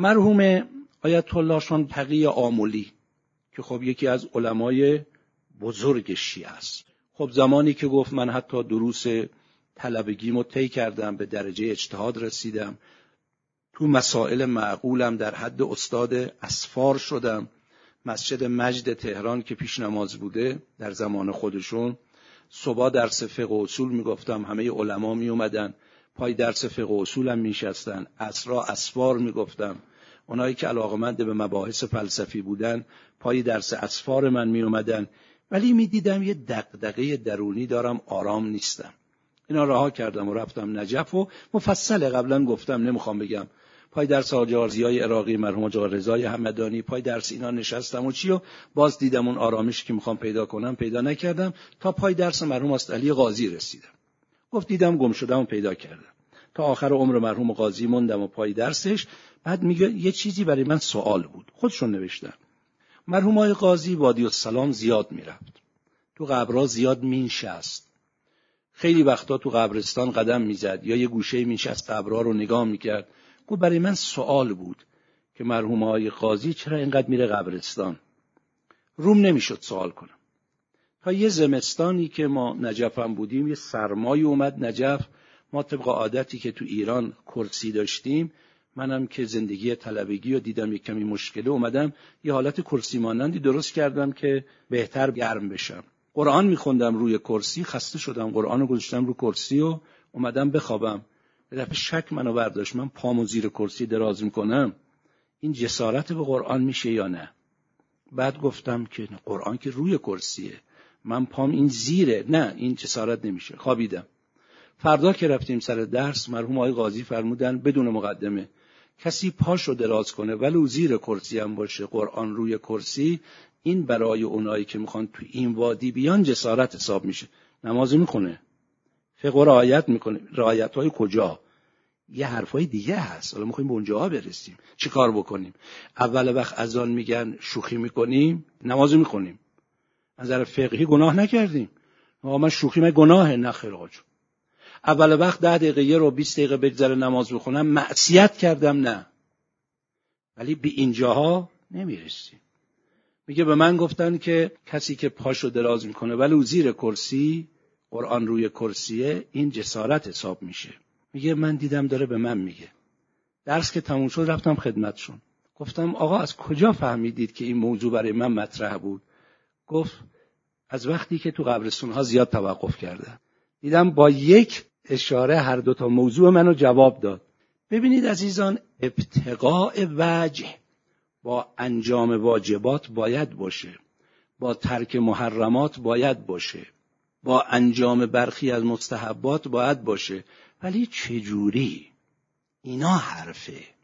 مرحوم آیت الله شان تقی آمولی که خب یکی از علمای بزرگ شیعه است. خب زمانی که گفت من حتی دروس طلبگیمو طی کردم به درجه اجتهاد رسیدم تو مسائل معقولم در حد استاد اسفار شدم. مسجد مجد تهران که پیش نماز بوده در زمان خودشون. صبح درس فقه اصول می‌گفتم همه علما می اومدن پای درس فقه اصولم میشستن اسرا اسفار می‌گفتم. اونایی که علاقمند به مباحث فلسفی بودن پای درس اسفار من می اومدن ولی می‌دیدم یه دقدقه درونی دارم آرام نیستم. اینا رها کردم و رفتم نجف و مفصل قبلا گفتم نمی‌خوام بگم. پای درس آجارزی های عراقی مرحوم آقا رضای همدانی پای درس اینا نشستم و چی و باز دیدم اون آرامش که می‌خوام پیدا کنم پیدا نکردم. تا پای درس مرحوم است علی قاضی رسیدم. گفت دیدم گم شدم و پیدا کردم. تا آخر عمر مرحوم قاضی موندم و پای درسش. بعد میگه یه چیزی برای من سوال بود. خودشون نوشتن. مرحوم های قاضی وادی السلام زیاد می‌رفت. تو قبرها زیاد مینشست. خیلی وقتا تو قبرستان قدم می‌زد یا یه گوشه مینشست قبرها رو نگاه می‌کرد. گفت برای من سوال بود که مرحوم های قاضی چرا اینقدر میره قبرستان؟ روم نمی‌شد سوال کنم. تا یه زمستانی که ما نجفم بودیم یه سرمایی اومد نجف. ما طبق عادتی که تو ایران کرسی داشتیم منم که زندگی طلبگی و دیدم یک کمی مشکله اومدم یه حالت کرسی مانندی درست کردم که بهتر گرم بشم. قرآن میخوندم روی کرسی خسته شدم قرآن رو گذاشتم رو کرسی و اومدم بخوابم. به شک منو برداشت من پامو زیر کرسی دراز می‌کنم. این جسارت به قرآن میشه یا نه؟ بعد گفتم که قرآن که روی کرسیه. من پام این زیره نه این جسارت نمیشه. خوابیدم. فردا که رفتیم سر درس مرحوم آقای قاضی فرمودن بدون مقدمه. کسی پاشو دراز کنه ولو زیر کرسی هم باشه قرآن روی کرسی این برای اونایی که می‌خوان تو این وادی بیان جسارت حساب میشه. نماز می‌خونه. فقه رعایت می‌کنه. رعایت های کجا؟ یه حرفای دیگه هست. حالا می‌خوایم به اونجاها برسیم. چی کار بکنیم؟ اول وقت از آن میگن شوخی می‌کنیم نماز می‌خونیم. از نظر فقهی گناه نکردیم. آقا من شوخی من گناهه. نه خیر اول وقت ده دقیقه یه رو 20 دقیقه بگذره نماز بخونم. معصیت کردم نه. ولی به اینجاها نمی‌رسیم. میگه به من گفتن که کسی که پاشو دراز می‌کنه ولی زیر کرسی قرآن روی کرسیه این جسارت حساب میشه. میگه من دیدم داره به من میگه. درس که تموم شد رفتم خدمتشون. گفتم آقا از کجا فهمیدید که این موضوع برای من مطرح بود؟ گفت از وقتی که تو قبرستون ها زیاد توقف کرده دیدم با یک اشاره هر دو تا موضوع منو جواب داد. ببینید عزیزان ابتقاء وجه با انجام واجبات باید باشه. با ترک محرمات باید باشه. با انجام برخی از مستحبات باید باشه. ولی چجوری؟ اینا حرفه.